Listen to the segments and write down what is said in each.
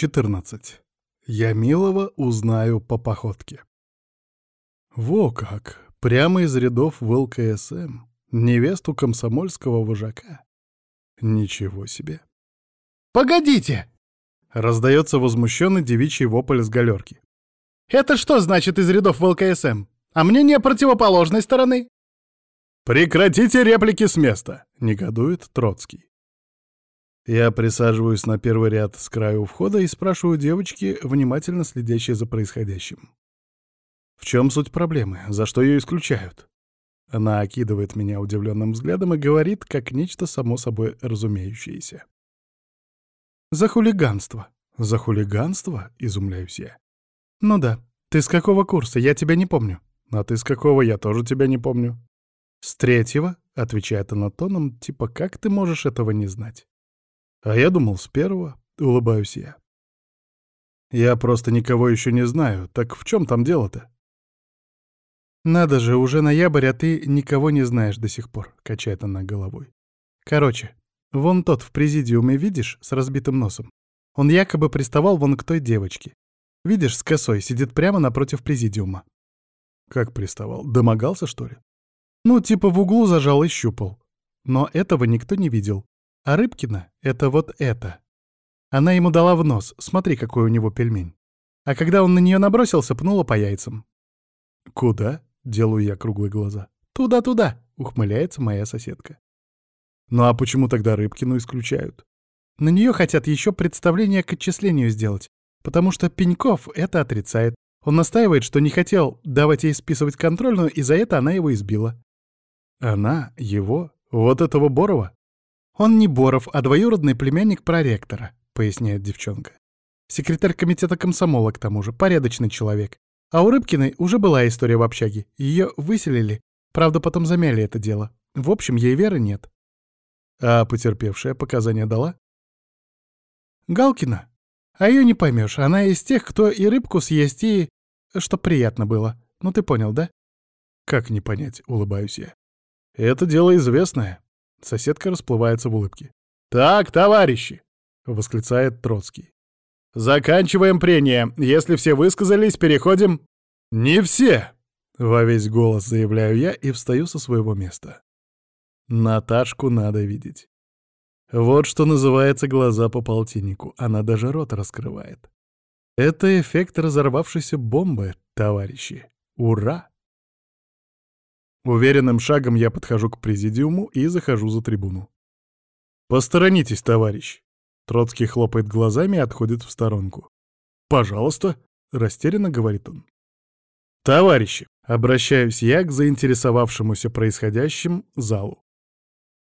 14. Я милого узнаю по походке. Во как! Прямо из рядов в ЛКСМ. Невесту комсомольского вожака. Ничего себе. «Погодите!» — раздается возмущенный девичий вопль с галерки. «Это что значит из рядов в ЛКСМ? А мнение противоположной стороны?» «Прекратите реплики с места!» — негодует Троцкий. Я присаживаюсь на первый ряд с краю входа и спрашиваю девочки, внимательно следящие за происходящим. В чем суть проблемы? За что ее исключают? Она окидывает меня удивленным взглядом и говорит, как нечто само собой разумеющееся. «За хулиганство». «За хулиганство?» — изумляюсь я. «Ну да. Ты с какого курса? Я тебя не помню». «А ты с какого? Я тоже тебя не помню». «С третьего?» — отвечает она тоном, типа «как ты можешь этого не знать?» А я думал, с первого, улыбаюсь я. Я просто никого еще не знаю, так в чем там дело-то? Надо же, уже ноябрь, а ты никого не знаешь до сих пор, качает она головой. Короче, вон тот в президиуме, видишь, с разбитым носом. Он якобы приставал вон к той девочке. Видишь, с косой, сидит прямо напротив президиума. Как приставал? Домогался, что ли? Ну, типа в углу зажал и щупал. Но этого никто не видел. А Рыбкина — это вот это. Она ему дала в нос, смотри, какой у него пельмень. А когда он на нее набросился, пнула по яйцам. «Куда?» — делаю я круглые глаза. «Туда-туда», — ухмыляется моя соседка. «Ну а почему тогда Рыбкину исключают?» На нее хотят еще представление к отчислению сделать, потому что Пеньков это отрицает. Он настаивает, что не хотел давать ей списывать контрольную, и за это она его избила. Она? Его? Вот этого Борова? «Он не Боров, а двоюродный племянник проректора», — поясняет девчонка. «Секретарь комитета комсомола, к тому же, порядочный человек. А у Рыбкиной уже была история в общаге. Ее выселили, правда, потом замяли это дело. В общем, ей веры нет». «А потерпевшая показания дала?» «Галкина. А ее не поймешь. Она из тех, кто и рыбку съесть, и... чтоб приятно было. Ну ты понял, да?» «Как не понять?» — улыбаюсь я. «Это дело известное. Соседка расплывается в улыбке. «Так, товарищи!» — восклицает Троцкий. «Заканчиваем прение. Если все высказались, переходим...» «Не все!» — во весь голос заявляю я и встаю со своего места. Наташку надо видеть. Вот что называется глаза по полтиннику. Она даже рот раскрывает. Это эффект разорвавшейся бомбы, товарищи. Ура! Уверенным шагом я подхожу к президиуму и захожу за трибуну. «Посторонитесь, товарищ!» Троцкий хлопает глазами и отходит в сторонку. «Пожалуйста!» — растерянно говорит он. «Товарищи!» — обращаюсь я к заинтересовавшемуся происходящим залу.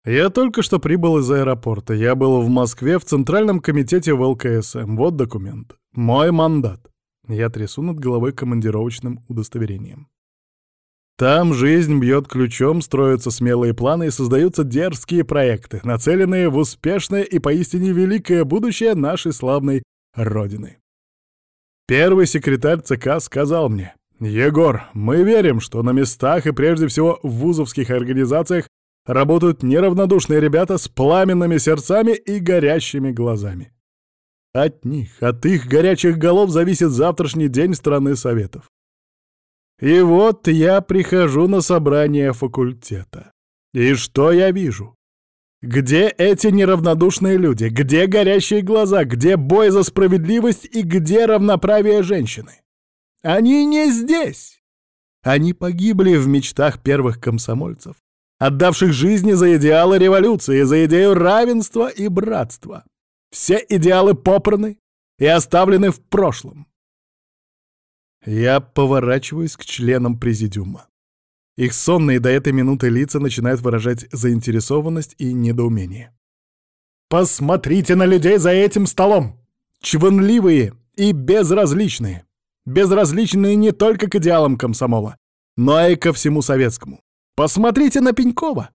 «Я только что прибыл из аэропорта. Я был в Москве в Центральном комитете в ЛКСМ. Вот документ. Мой мандат». Я трясу над головой командировочным удостоверением. Там жизнь бьет ключом, строятся смелые планы и создаются дерзкие проекты, нацеленные в успешное и поистине великое будущее нашей славной Родины. Первый секретарь ЦК сказал мне, «Егор, мы верим, что на местах и прежде всего в вузовских организациях работают неравнодушные ребята с пламенными сердцами и горящими глазами. От них, от их горячих голов зависит завтрашний день страны Советов. И вот я прихожу на собрание факультета. И что я вижу? Где эти неравнодушные люди? Где горящие глаза? Где бой за справедливость и где равноправие женщины? Они не здесь. Они погибли в мечтах первых комсомольцев, отдавших жизни за идеалы революции, за идею равенства и братства. Все идеалы попраны и оставлены в прошлом. Я поворачиваюсь к членам президиума. Их сонные до этой минуты лица начинают выражать заинтересованность и недоумение. «Посмотрите на людей за этим столом! Чванливые и безразличные! Безразличные не только к идеалам комсомола, но и ко всему советскому. Посмотрите на Пенькова!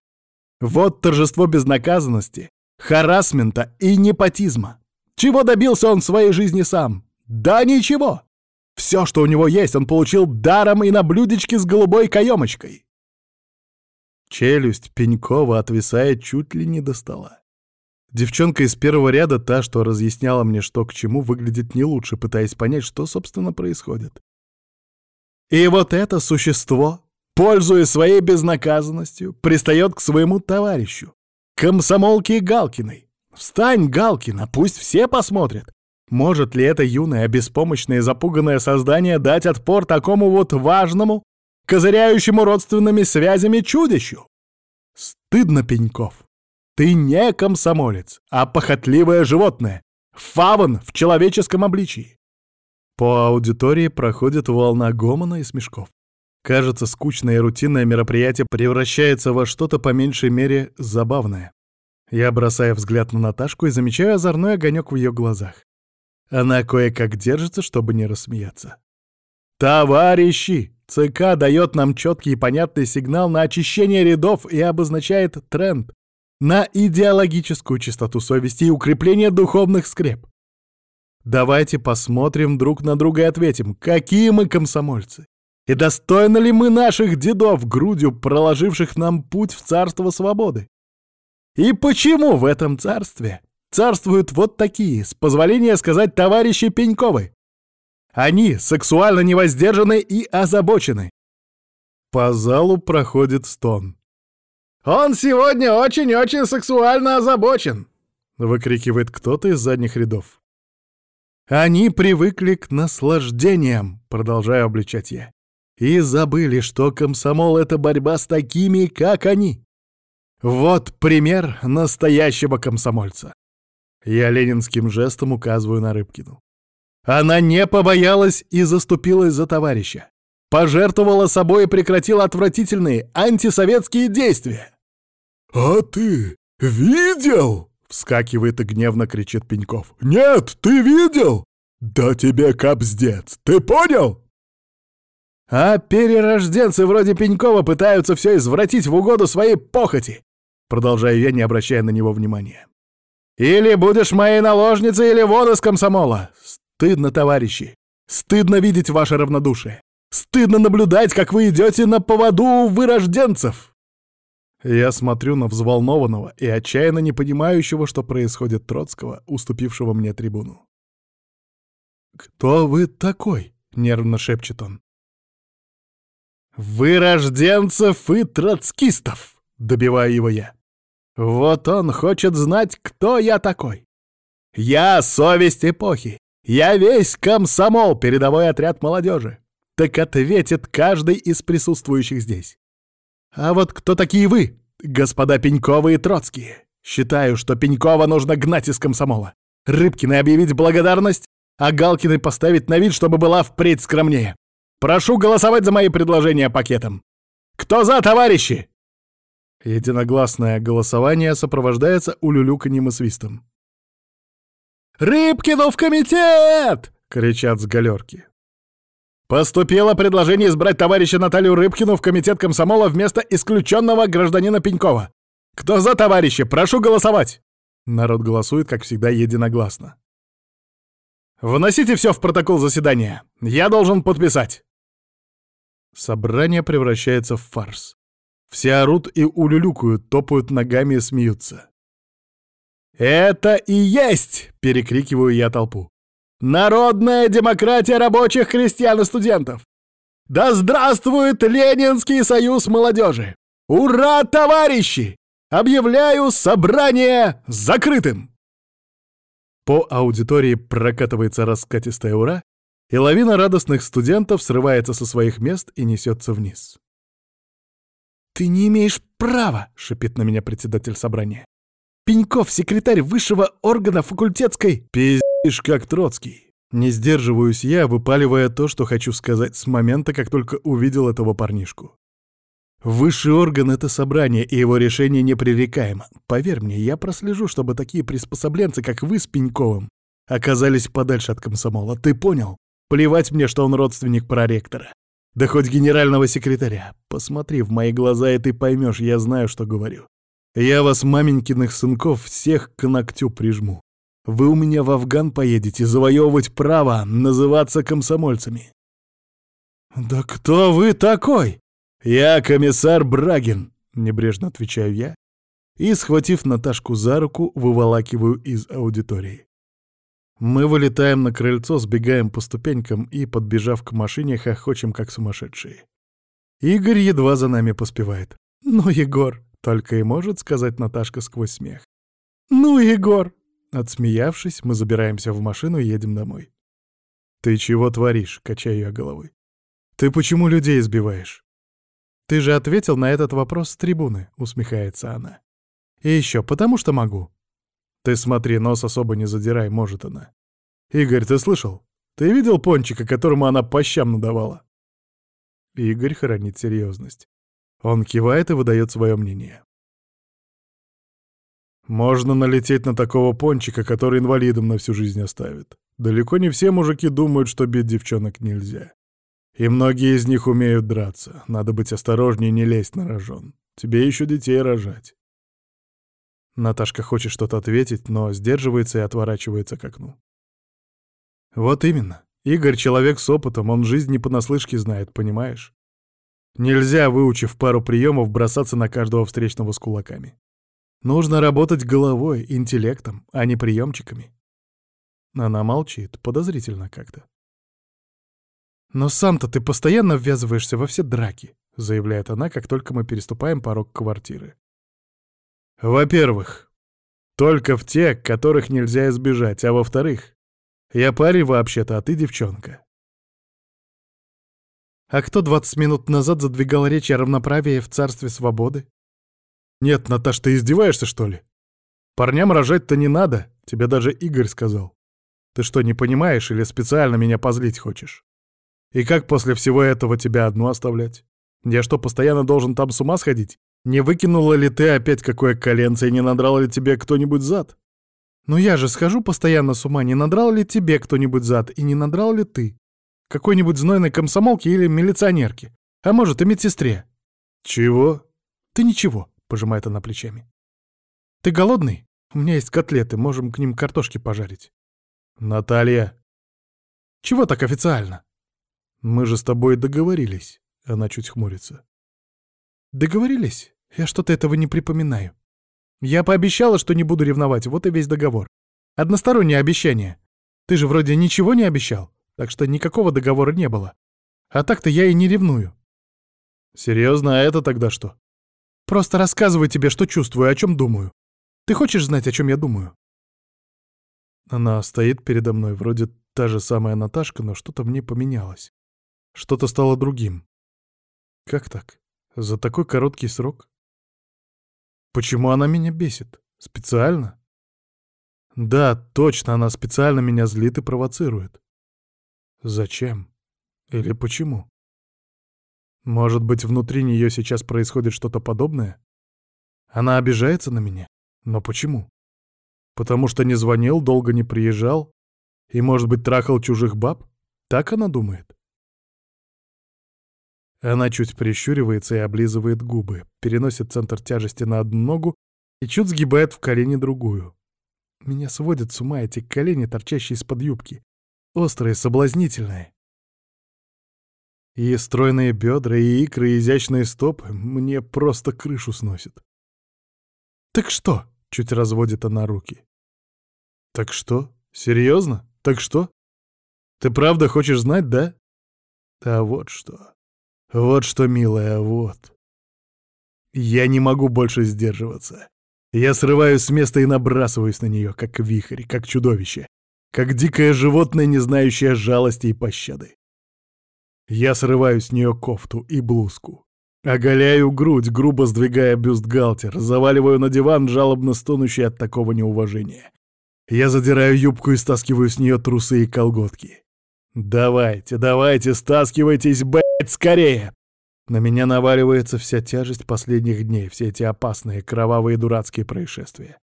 Вот торжество безнаказанности, харасмента и непотизма. Чего добился он в своей жизни сам? Да ничего! Все, что у него есть, он получил даром и на блюдечке с голубой каемочкой. Челюсть Пенькова отвисает чуть ли не до стола. Девчонка из первого ряда, та, что разъясняла мне, что к чему, выглядит не лучше, пытаясь понять, что, собственно, происходит. И вот это существо, пользуясь своей безнаказанностью, пристает к своему товарищу, комсомолке Галкиной. Встань, Галкина, пусть все посмотрят. Может ли это юное, беспомощное запуганное создание дать отпор такому вот важному, козыряющему родственными связями чудищу? Стыдно, Пеньков. Ты не комсомолец, а похотливое животное. Фаван в человеческом обличии. По аудитории проходит волна гомона и смешков. Кажется, скучное и рутинное мероприятие превращается во что-то по меньшей мере забавное. Я бросаю взгляд на Наташку и замечаю озорной огонек в ее глазах. Она кое-как держится, чтобы не рассмеяться. «Товарищи! ЦК дает нам четкий и понятный сигнал на очищение рядов и обозначает тренд на идеологическую чистоту совести и укрепление духовных скреп. Давайте посмотрим друг на друга и ответим, какие мы комсомольцы. И достойны ли мы наших дедов, грудью проложивших нам путь в царство свободы? И почему в этом царстве царствуют вот такие, с позволения сказать, товарищи Пеньковы? Они сексуально невоздержаны и озабочены. По залу проходит стон. «Он сегодня очень-очень сексуально озабочен!» — выкрикивает кто-то из задних рядов. «Они привыкли к наслаждениям», — продолжаю обличать я, «и забыли, что комсомол — это борьба с такими, как они. Вот пример настоящего комсомольца». Я ленинским жестом указываю на Рыбкину. Она не побоялась и заступилась за товарища пожертвовала собой и прекратила отвратительные антисоветские действия. «А ты видел?» — вскакивает и гневно кричит Пеньков. «Нет, ты видел? Да тебе капздец, ты понял?» А перерожденцы вроде Пенькова пытаются все извратить в угоду своей похоти. Продолжаю я, не обращая на него внимания. Или будешь моей наложницей, или вон из комсомола. Стыдно, товарищи. Стыдно видеть ваше равнодушие. Стыдно наблюдать, как вы идете на поводу у вырожденцев!» Я смотрю на взволнованного и отчаянно не понимающего, что происходит Троцкого, уступившего мне трибуну. «Кто вы такой?» — нервно шепчет он. «Вырожденцев и троцкистов!» — добиваю его я. «Вот он хочет знать, кто я такой. Я — совесть эпохи. Я весь комсомол, передовой отряд молодежи так ответит каждый из присутствующих здесь. А вот кто такие вы, господа Пеньковы и Троцкие? Считаю, что Пенькова нужно гнать из комсомола. Рыбкиной объявить благодарность, а Галкиной поставить на вид, чтобы была впредь скромнее. Прошу голосовать за мои предложения пакетом. Кто за, товарищи?» Единогласное голосование сопровождается улюлюканьем и свистом. «Рыбкину в комитет!» — кричат с галерки. Поступило предложение избрать товарища Наталью Рыбкину в комитет комсомола вместо исключенного гражданина Пенькова. Кто за, товарищи? Прошу голосовать!» Народ голосует, как всегда, единогласно. «Вносите все в протокол заседания. Я должен подписать!» Собрание превращается в фарс. Все орут и улюлюкают, топают ногами и смеются. «Это и есть!» — перекрикиваю я толпу. Народная демократия рабочих, крестьян и студентов! Да здравствует Ленинский союз молодежи! Ура, товарищи! Объявляю собрание закрытым!» По аудитории прокатывается раскатистая «Ура», и лавина радостных студентов срывается со своих мест и несется вниз. «Ты не имеешь права!» — шипит на меня председатель собрания. «Пеньков, секретарь высшего органа факультетской...» «Пиздец!» Ишь, как Троцкий. Не сдерживаюсь я, выпаливая то, что хочу сказать с момента, как только увидел этого парнишку. Высший орган — это собрание, и его решение непререкаемо. Поверь мне, я прослежу, чтобы такие приспособленцы, как вы с Пеньковым, оказались подальше от комсомола. Ты понял? Плевать мне, что он родственник проректора. Да хоть генерального секретаря. Посмотри в мои глаза, и ты поймешь, я знаю, что говорю. Я вас, маменькиных сынков, всех к ногтю прижму. Вы у меня в Афган поедете завоевывать право называться комсомольцами. «Да кто вы такой?» «Я комиссар Брагин», — небрежно отвечаю я. и, схватив Наташку за руку, выволакиваю из аудитории. Мы вылетаем на крыльцо, сбегаем по ступенькам и, подбежав к машине, хохочем как сумасшедшие. Игорь едва за нами поспевает. «Ну, Егор!» — только и может сказать Наташка сквозь смех. «Ну, Егор!» Отсмеявшись, мы забираемся в машину и едем домой. «Ты чего творишь?» — качаю я головой. «Ты почему людей избиваешь?» «Ты же ответил на этот вопрос с трибуны», — усмехается она. «И еще, потому что могу». «Ты смотри, нос особо не задирай, может она». «Игорь, ты слышал? Ты видел пончика, которому она по щам надавала?» Игорь хранит серьезность. Он кивает и выдает свое мнение. Можно налететь на такого пончика, который инвалидом на всю жизнь оставит. Далеко не все мужики думают, что бить девчонок нельзя. И многие из них умеют драться. Надо быть осторожнее, не лезть на рожон. Тебе еще детей рожать. Наташка хочет что-то ответить, но сдерживается и отворачивается к окну. Вот именно. Игорь — человек с опытом, он жизнь не понаслышке знает, понимаешь? Нельзя, выучив пару приемов, бросаться на каждого встречного с кулаками. Нужно работать головой, интеллектом, а не приемчиками. Она молчит, подозрительно как-то. «Но сам-то ты постоянно ввязываешься во все драки», — заявляет она, как только мы переступаем порог квартиры. «Во-первых, только в те, которых нельзя избежать, а во-вторых, я парень вообще-то, а ты девчонка». «А кто 20 минут назад задвигал речь о равноправии в царстве свободы?» «Нет, Наташ, ты издеваешься, что ли? Парням рожать-то не надо, тебе даже Игорь сказал. Ты что, не понимаешь или специально меня позлить хочешь? И как после всего этого тебя одну оставлять? Я что, постоянно должен там с ума сходить? Не выкинула ли ты опять какое коленце и не надрал ли тебе кто-нибудь зад? Ну я же схожу постоянно с ума, не надрал ли тебе кто-нибудь зад и не надрал ли ты? Какой-нибудь знойной комсомолке или милиционерке? А может, и медсестре? Чего? Ты ничего, пожимает она плечами. Ты голодный? У меня есть котлеты, можем к ним картошки пожарить. Наталья. Чего так официально? Мы же с тобой договорились. Она чуть хмурится. Договорились? Я что-то этого не припоминаю. Я пообещала, что не буду ревновать, вот и весь договор. Одностороннее обещание. Ты же вроде ничего не обещал, так что никакого договора не было. А так-то я и не ревную. Серьезно, а это тогда что? Просто рассказываю тебе, что чувствую, о чем думаю. Ты хочешь знать, о чем я думаю? Она стоит передо мной, вроде та же самая Наташка, но что-то мне поменялось. Что-то стало другим. Как так? За такой короткий срок? Почему она меня бесит? Специально? Да, точно, она специально меня злит и провоцирует. Зачем? Или почему? Может быть, внутри нее сейчас происходит что-то подобное? Она обижается на меня? Но почему? Потому что не звонил, долго не приезжал и, может быть, трахал чужих баб? Так она думает? Она чуть прищуривается и облизывает губы, переносит центр тяжести на одну ногу и чуть сгибает в колени другую. Меня сводят с ума эти колени, торчащие из-под юбки. Острые, соблазнительные. И стройные бедра, и икры, и изящные стопы мне просто крышу сносят. «Так что?» — чуть разводит она руки. «Так что? Серьезно? Так что? Ты правда хочешь знать, да?» «А вот что. Вот что, милая, вот. Я не могу больше сдерживаться. Я срываюсь с места и набрасываюсь на нее, как вихрь, как чудовище, как дикое животное, не знающее жалости и пощады. Я срываю с нее кофту и блузку. Оголяю грудь, грубо сдвигая бюстгальтер, заваливаю на диван, жалобно стонущий от такого неуважения. Я задираю юбку и стаскиваю с нее трусы и колготки. «Давайте, давайте, стаскивайтесь, блядь, скорее!» На меня наваливается вся тяжесть последних дней, все эти опасные, кровавые дурацкие происшествия.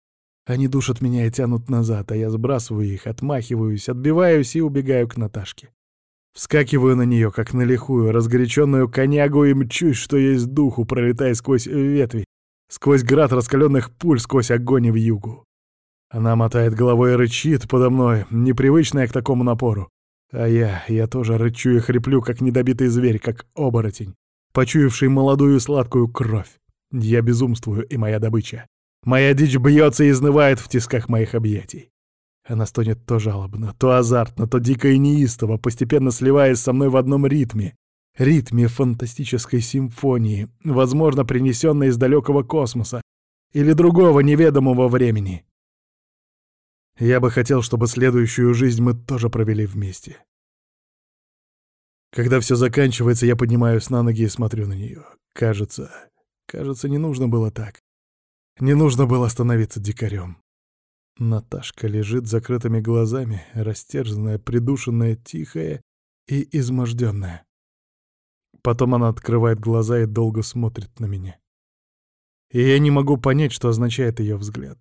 Они душат меня и тянут назад, а я сбрасываю их, отмахиваюсь, отбиваюсь и убегаю к Наташке. Вскакиваю на нее, как на лихую, разгоряченную конягу и мчусь, что есть духу, пролетая сквозь ветви, сквозь град раскаленных пуль, сквозь огонь в югу. Она мотает головой и рычит подо мной, непривычная к такому напору. А я, я тоже рычу и хриплю, как недобитый зверь, как оборотень, почуявший молодую сладкую кровь. Я безумствую, и моя добыча. Моя дичь бьется и изнывает в тисках моих объятий. Она стонет то жалобно, то азартно, то дико и неистово, постепенно сливаясь со мной в одном ритме. Ритме фантастической симфонии, возможно, принесенной из далекого космоса или другого неведомого времени. Я бы хотел, чтобы следующую жизнь мы тоже провели вместе. Когда все заканчивается, я поднимаюсь на ноги и смотрю на нее. Кажется, кажется, не нужно было так. Не нужно было становиться дикарем. Наташка лежит с закрытыми глазами, растерзанная, придушенная, тихая и изможденная. Потом она открывает глаза и долго смотрит на меня. И я не могу понять, что означает ее взгляд.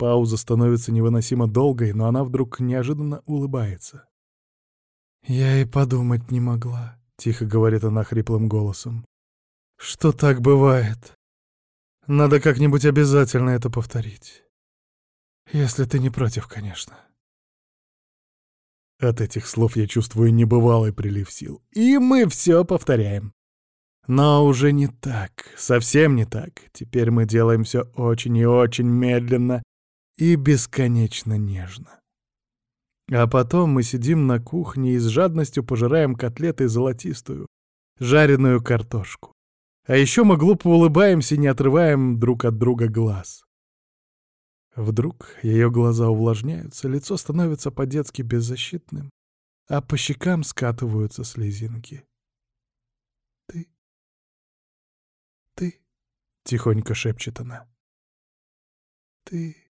Пауза становится невыносимо долгой, но она вдруг неожиданно улыбается. «Я и подумать не могла», — тихо говорит она хриплым голосом. «Что так бывает? Надо как-нибудь обязательно это повторить. Если ты не против, конечно». От этих слов я чувствую небывалый прилив сил. И мы все повторяем. Но уже не так, совсем не так. Теперь мы делаем все очень и очень медленно и бесконечно нежно. А потом мы сидим на кухне и с жадностью пожираем котлеты золотистую, жареную картошку. А еще мы глупо улыбаемся и не отрываем друг от друга глаз. Вдруг ее глаза увлажняются, лицо становится по-детски беззащитным, а по щекам скатываются слезинки. «Ты... ты...» — тихонько шепчет она. «Ты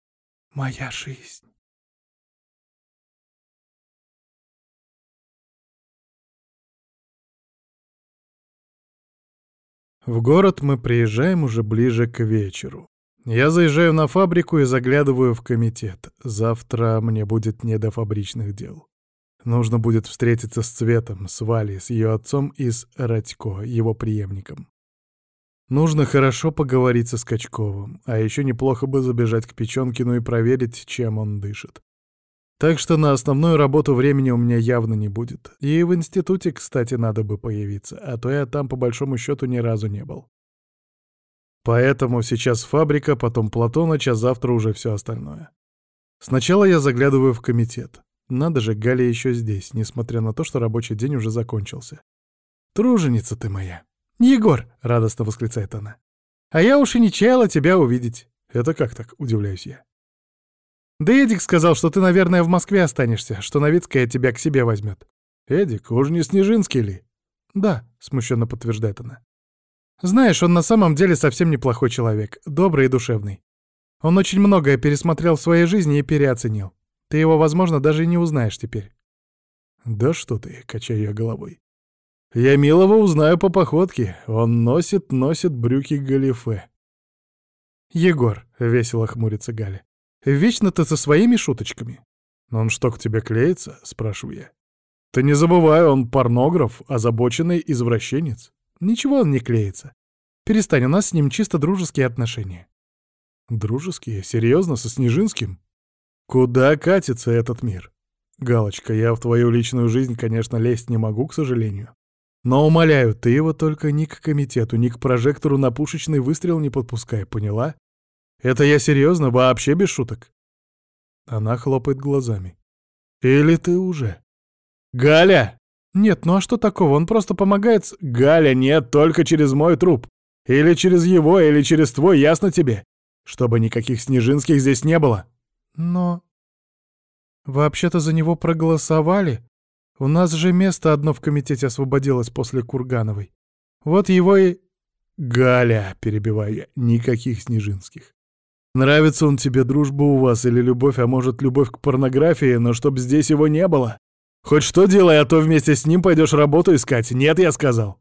моя жизнь». В город мы приезжаем уже ближе к вечеру. Я заезжаю на фабрику и заглядываю в комитет. Завтра мне будет не до фабричных дел. Нужно будет встретиться с Цветом, с Валей, с ее отцом и с Радько, его преемником. Нужно хорошо поговорить со Скачковым, а еще неплохо бы забежать к Печенкину и проверить, чем он дышит. Так что на основную работу времени у меня явно не будет. И в институте, кстати, надо бы появиться, а то я там по большому счету ни разу не был. Поэтому сейчас фабрика, потом Платоныч, а завтра уже все остальное. Сначала я заглядываю в комитет. Надо же, Галя еще здесь, несмотря на то, что рабочий день уже закончился. «Труженица ты моя!» «Егор!» — радостно восклицает она. «А я уж и не чаяла тебя увидеть». «Это как так?» — удивляюсь я. Да Эдик сказал, что ты, наверное, в Москве останешься, что Новицкая тебя к себе возьмет. Эдик, уж не Снежинский ли? Да, смущенно подтверждает она. Знаешь, он на самом деле совсем неплохой человек, добрый и душевный. Он очень многое пересмотрел в своей жизни и переоценил. Ты его, возможно, даже и не узнаешь теперь. Да что ты, качаю я головой. Я милого узнаю по походке. Он носит, носит брюки галифе. Егор, — весело хмурится Галя. Вечно ты со своими шуточками. Он что, к тебе клеится? Спрашиваю я. Ты не забывай, он порнограф, озабоченный извращенец. Ничего он не клеится. Перестань, у нас с ним чисто дружеские отношения. Дружеские? Серьезно, со Снежинским? Куда катится этот мир? Галочка, я в твою личную жизнь, конечно, лезть не могу, к сожалению. Но умоляю, ты его только ни к комитету, ни к прожектору на пушечный выстрел не подпускай, поняла? Это я серьезно, вообще без шуток. Она хлопает глазами. Или ты уже? Галя! Нет, ну а что такого? Он просто помогает с... Галя, нет, только через мой труп. Или через его, или через твой, ясно тебе? Чтобы никаких Снежинских здесь не было. Но... Вообще-то за него проголосовали. У нас же место одно в комитете освободилось после Кургановой. Вот его и... Галя, перебиваю я, никаких Снежинских. Нравится он тебе, дружба у вас или любовь, а может, любовь к порнографии, но чтоб здесь его не было. Хоть что делай, а то вместе с ним пойдешь работу искать. Нет, я сказал.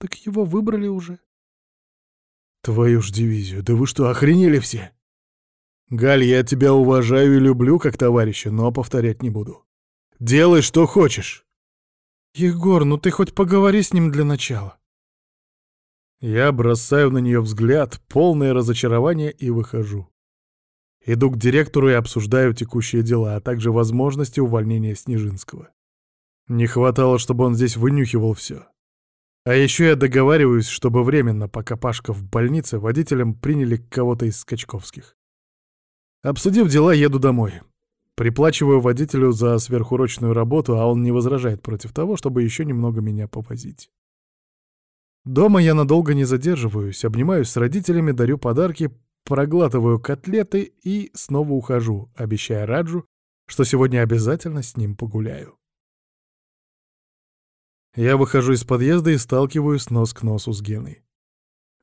Так его выбрали уже. Твою ж дивизию, да вы что, охренели все? Галь, я тебя уважаю и люблю как товарища, но повторять не буду. Делай, что хочешь. Егор, ну ты хоть поговори с ним для начала. Я бросаю на нее взгляд, полное разочарование, и выхожу. Иду к директору и обсуждаю текущие дела, а также возможности увольнения Снежинского. Не хватало, чтобы он здесь вынюхивал все. А еще я договариваюсь, чтобы временно, пока Пашка в больнице, водителем приняли кого-то из скачковских. Обсудив дела, еду домой. Приплачиваю водителю за сверхурочную работу, а он не возражает против того, чтобы еще немного меня повозить. Дома я надолго не задерживаюсь, обнимаюсь с родителями, дарю подарки, проглатываю котлеты и снова ухожу, обещая Раджу, что сегодня обязательно с ним погуляю. Я выхожу из подъезда и сталкиваюсь нос к носу с Геной.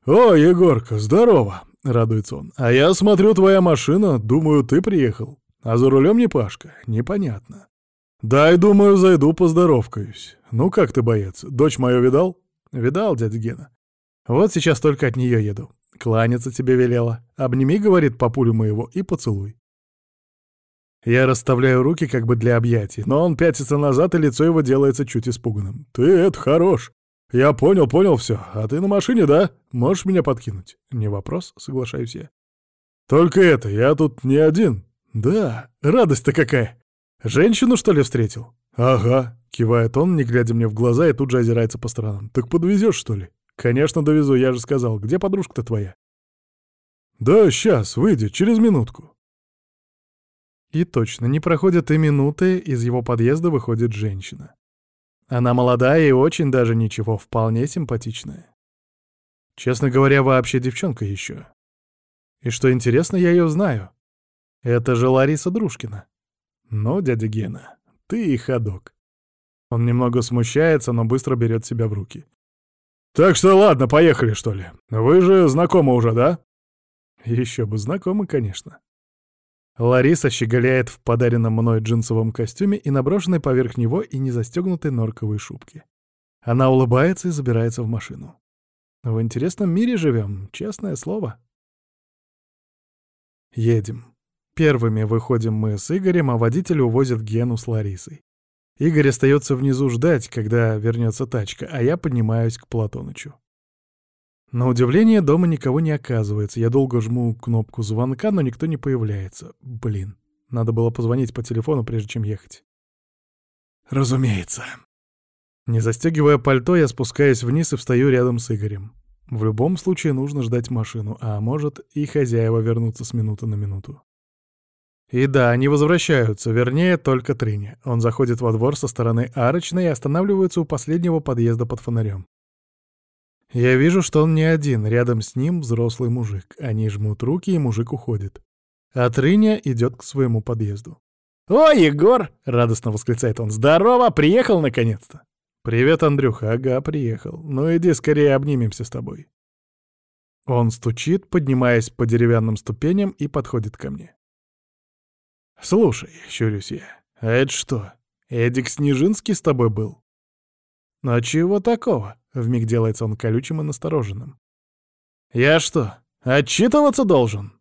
«О, Егорка, здорово!» — радуется он. «А я смотрю, твоя машина, думаю, ты приехал. А за рулем не Пашка, непонятно. Дай, думаю, зайду поздоровкаюсь. Ну как ты, боец, дочь мою видал?» «Видал, дядя Гена. Вот сейчас только от нее еду. Кланяться тебе велела. Обними, — говорит, — папулю моего и поцелуй. Я расставляю руки как бы для объятий, но он пятится назад, и лицо его делается чуть испуганным. «Ты это хорош! Я понял, понял все. А ты на машине, да? Можешь меня подкинуть?» «Не вопрос», — соглашаюсь я. «Только это, я тут не один». «Да, радость-то какая! Женщину, что ли, встретил?» «Ага», — кивает он, не глядя мне в глаза, и тут же озирается по сторонам. «Так подвезешь, что ли?» «Конечно, довезу, я же сказал. Где подружка-то твоя?» «Да, сейчас, выйдет, через минутку». И точно, не проходят и минуты, из его подъезда выходит женщина. Она молодая и очень даже ничего, вполне симпатичная. Честно говоря, вообще девчонка еще. И что интересно, я ее знаю. Это же Лариса Дружкина. Ну, дядя Гена, ты и ходок. Он немного смущается, но быстро берет себя в руки. «Так что ладно, поехали, что ли. Вы же знакомы уже, да?» Еще бы знакомы, конечно. Лариса щеголяет в подаренном мной джинсовом костюме и наброшенной поверх него и незастегнутой норковой шубке. Она улыбается и забирается в машину. В интересном мире живем, честное слово. Едем. Первыми выходим мы с Игорем, а водитель увозит Гену с Ларисой. Игорь остается внизу ждать, когда вернется тачка, а я поднимаюсь к Платонычу. На удивление, дома никого не оказывается. Я долго жму кнопку звонка, но никто не появляется. Блин, надо было позвонить по телефону, прежде чем ехать. Разумеется. Не застегивая пальто, я спускаюсь вниз и встаю рядом с Игорем. В любом случае нужно ждать машину, а может и хозяева вернутся с минуты на минуту. И да, они возвращаются, вернее, только Триня. Он заходит во двор со стороны арочной и останавливается у последнего подъезда под фонарем. Я вижу, что он не один, рядом с ним взрослый мужик. Они жмут руки, и мужик уходит. А Трыня идет к своему подъезду. «О, Егор!» — радостно восклицает он. «Здорово! Приехал наконец-то!» «Привет, Андрюха. Ага, приехал. Ну иди скорее обнимемся с тобой». Он стучит, поднимаясь по деревянным ступеням, и подходит ко мне. «Слушай», — щурюсь я, — «а это что, Эдик Снежинский с тобой был?» «А чего такого?» Вмиг делается он колючим и настороженным. «Я что, отчитываться должен?»